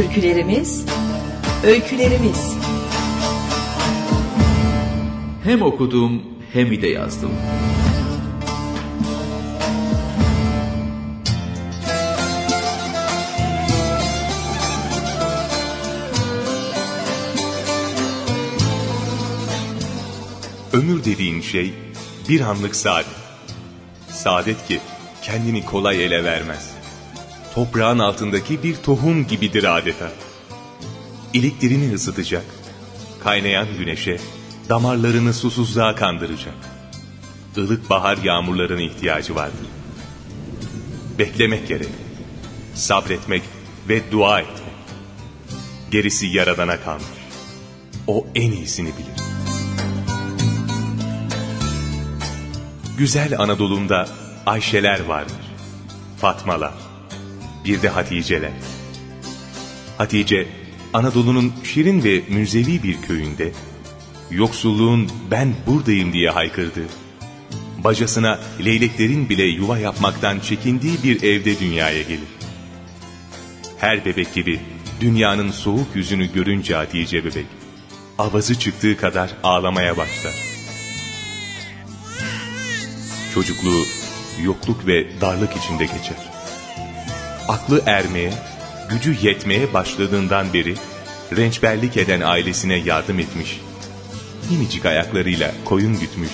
Türkülerimiz, öykülerimiz. Hem okudum hem de yazdım. Ömür dediğin şey bir anlık saadet. Saadet ki kendini kolay ele vermez. Toprağın altındaki bir tohum gibidir adeta. İliklerini ısıtacak, kaynayan güneşe, damarlarını susuzluğa kandıracak. Ilık bahar yağmurlarına ihtiyacı vardır. Beklemek gerek, sabretmek ve dua etmek. Gerisi Yaradan'a kalmış. O en iyisini bilir. Güzel Anadolu'mda Ayşeler vardır. Fatmalar. Bir de Haticeler. Hatice, Anadolu'nun şirin ve münzevi bir köyünde, yoksulluğun ben buradayım diye haykırdı. Bacasına leyleklerin bile yuva yapmaktan çekindiği bir evde dünyaya gelir. Her bebek gibi dünyanın soğuk yüzünü görünce Hatice bebek, avazı çıktığı kadar ağlamaya başlar. Çocukluğu yokluk ve darlık içinde geçer. Aklı ermeye, gücü yetmeye başladığından beri rençberlik eden ailesine yardım etmiş. Minicik ayaklarıyla koyun gütmüş.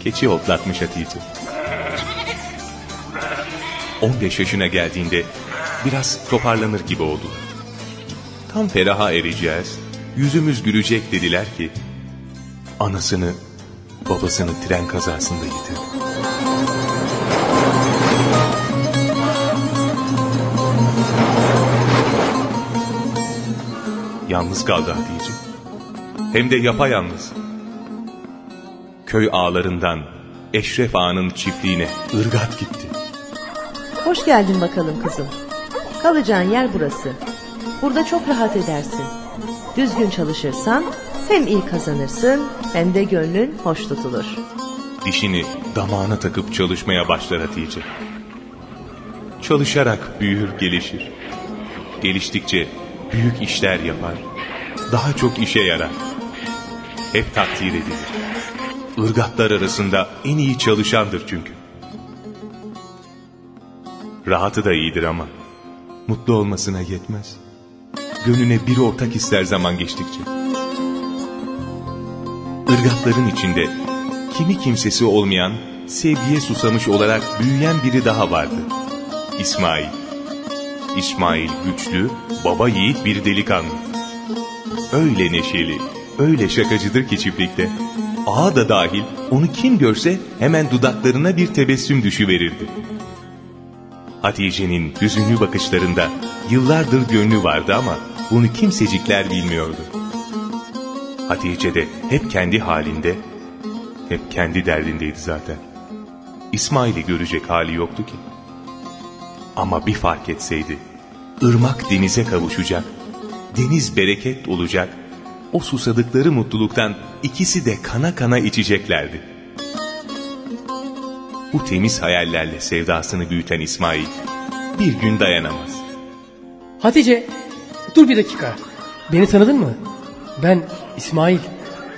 Keçi otlatmış Hatice. 15 yaşına geldiğinde biraz toparlanır gibi oldu. Tam feraha ereceğiz, yüzümüz gülecek dediler ki, anasını, babasını tren kazasında yitirdi. Yalnız kaldı Hatice. Hem de yapayalnız. Köy ağlarından Eşref Ağa'nın çiftliğine ırgat gitti. Hoş geldin bakalım kızım. Kalacağın yer burası. Burada çok rahat edersin. Düzgün çalışırsan hem iyi kazanırsın hem de gönlün hoş tutulur. Dişini damağına takıp çalışmaya başlar Hatice. Çalışarak büyür gelişir. Geliştikçe büyük işler yapar. Daha çok işe yarar. Hep takdir edilir. Irgatlar arasında en iyi çalışandır çünkü. Rahatı da iyidir ama mutlu olmasına yetmez. Gönlüne bir ortak ister zaman geçtikçe. Irgatların içinde kimi kimsesi olmayan, sevgiye susamış olarak büyüyen biri daha vardı. İsmail. İsmail güçlü, baba yiğit bir delikanlı. Öyle neşeli, öyle şakacıdır ki çiftlikte. Ağa da dahil onu kim görse hemen dudaklarına bir tebessüm düşüverirdi. Hatice'nin hüzünlü bakışlarında yıllardır gönlü vardı ama bunu kimsecikler bilmiyordu. Hatice de hep kendi halinde, hep kendi derdindeydi zaten. İsmail'i görecek hali yoktu ki. Ama bir fark etseydi, ırmak denize kavuşacak, deniz bereket olacak, o susadıkları mutluluktan ikisi de kana kana içeceklerdi. Bu temiz hayallerle sevdasını büyüten İsmail bir gün dayanamaz. Hatice dur bir dakika. Beni tanıdın mı? Ben İsmail.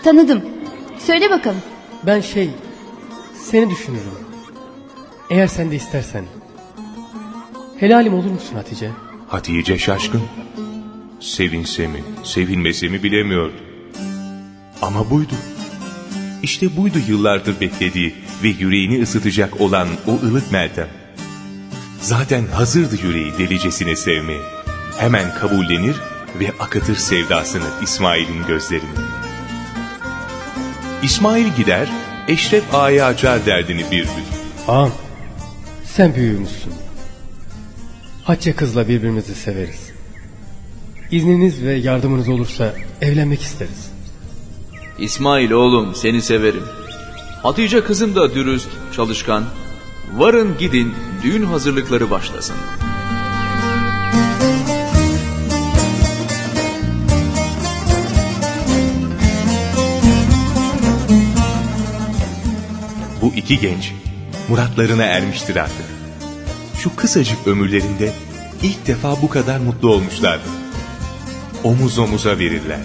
Tanıdım. Söyle bakalım. Ben şey seni düşünürüm. Eğer sen de istersen. Helalim olur musun Hatice? Hatice şaşkın. Sevinse mi, sevinmese mi bilemiyordu. Ama buydu. İşte buydu yıllardır beklediği ve yüreğini ısıtacak olan o ılık Meltem. Zaten hazırdı yüreği delicesine sevmeye. Hemen kabullenir ve akıtır sevdasını İsmail'in gözlerine. İsmail gider, Eşref Ağa'ya açar derdini bir gün. Ağam sen büyüğümüzsün. Hatice kızla birbirimizi severiz. İzniniz ve yardımınız olursa evlenmek isteriz. İsmail oğlum seni severim. Hatice kızım da dürüst, çalışkan. Varın gidin düğün hazırlıkları başlasın. Bu iki genç muratlarına ermiştir artık. Şu kısacık ömürlerinde ilk defa bu kadar mutlu olmuşlardı. Omuz omuza verirler.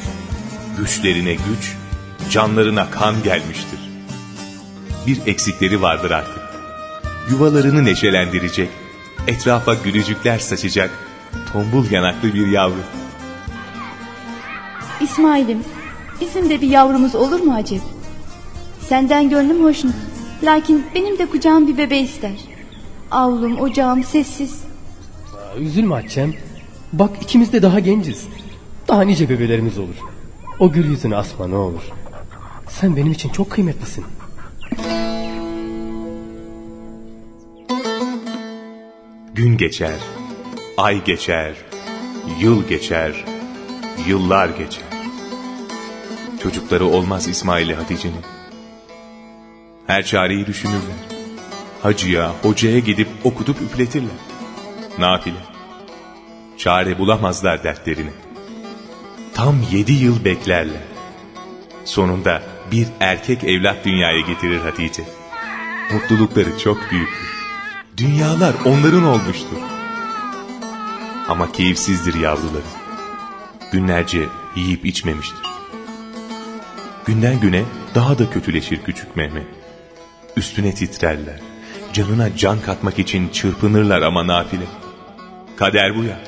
Güçlerine güç, canlarına kan gelmiştir. Bir eksikleri vardır artık. Yuvalarını neşelendirecek, etrafa gülücükler saçacak, tombul yanaklı bir yavru. İsmail'im bizim de bir yavrumuz olur mu acep? Senden gönlüm hoşnut. Lakin benim de kucağım bir bebe ister. Avlum, ocağım sessiz. Aa, Üzülme Hatice'm. Bak ikimiz de daha genciz. Daha nice bebelerimiz olur. O gül yüzünü asma ne olur. Sen benim için çok kıymetlisin. Gün geçer, ay geçer, yıl geçer, yıllar geçer. Çocukları olmaz İsmail'le Hatice'nin. Her çareyi düşünürler. Hacıya, hocaya gidip okutup üfletirler. Nafile. Çare bulamazlar dertlerine. Tam yedi yıl beklerler. Sonunda bir erkek evlat dünyaya getirir Hatice. Mutlulukları çok büyüktür. Dünyalar onların olmuştur. Ama keyifsizdir yavruları. Günlerce yiyip içmemiştir. Günden güne daha da kötüleşir küçük Mehmet. Üstüne titrerler. Canına can katmak için çırpınırlar ama nafile. Kader bu ya.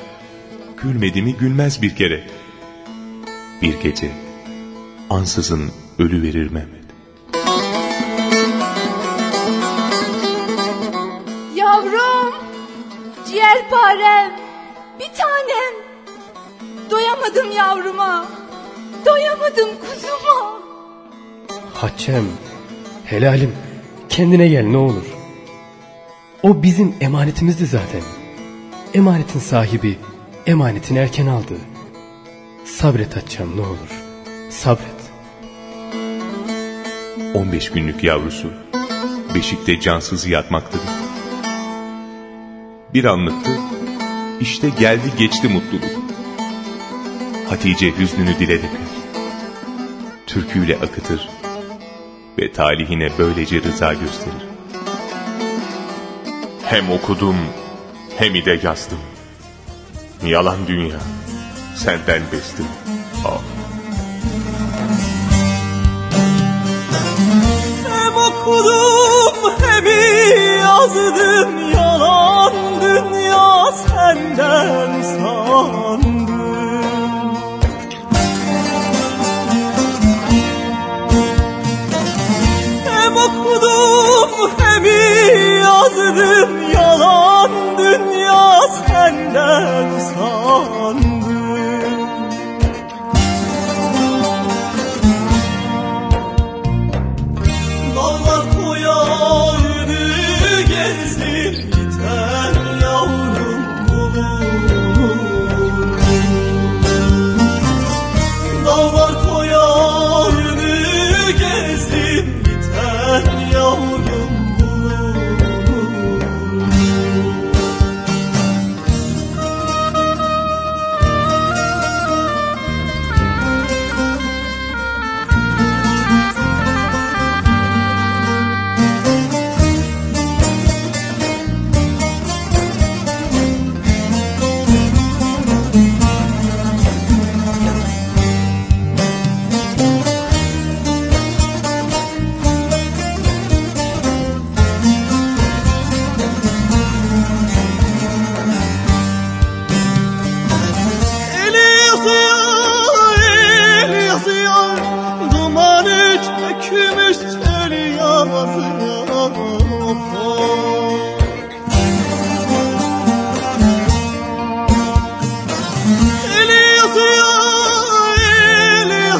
Gülmedi mi gülmez bir kere. Bir gece ansızın ölü verir Mehmet. Yavrum, ciğerparem, bir tanem. Doyamadım yavruma, doyamadım kuzuma. Hatice'm, helalim kendine gel ne olur. O bizim emanetimizdi zaten. Emanetin sahibi emanetini erken aldı. Sabret Hatice'm ne olur. Sabret. 15 günlük yavrusu beşikte cansız yatmaktadır. Bir anlıktı, işte geldi geçti mutluluk. Hatice hüznünü dile döker. Türküyle akıtır ve talihine böylece rıza gösterir. Hem okudum hem de yazdım. Yalan dünya, senden bestim. Ah. Senden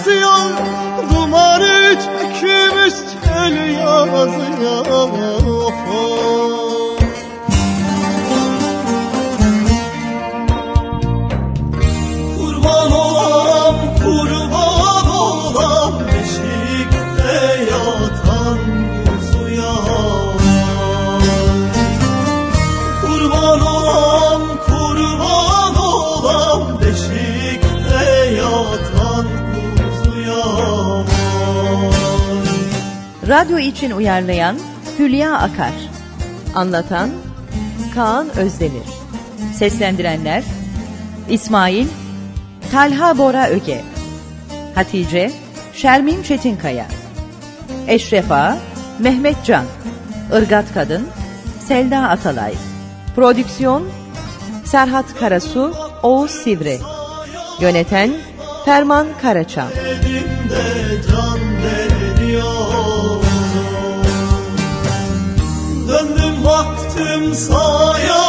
yazıyor Dumanı çökmüş çölü yazıyor. Kurban Radyo için uyarlayan Hülya Akar. Anlatan Kaan Özdemir. Seslendirenler İsmail Talha Bora Öge Hatice Şermin Çetinkaya Eşrefa Mehmet Can Irgat Kadın Selda Atalay. Prodüksiyon Serhat Karasu Oğuz Sivri. Yöneten Ferman Karaçam. Elimde can veriyor sonho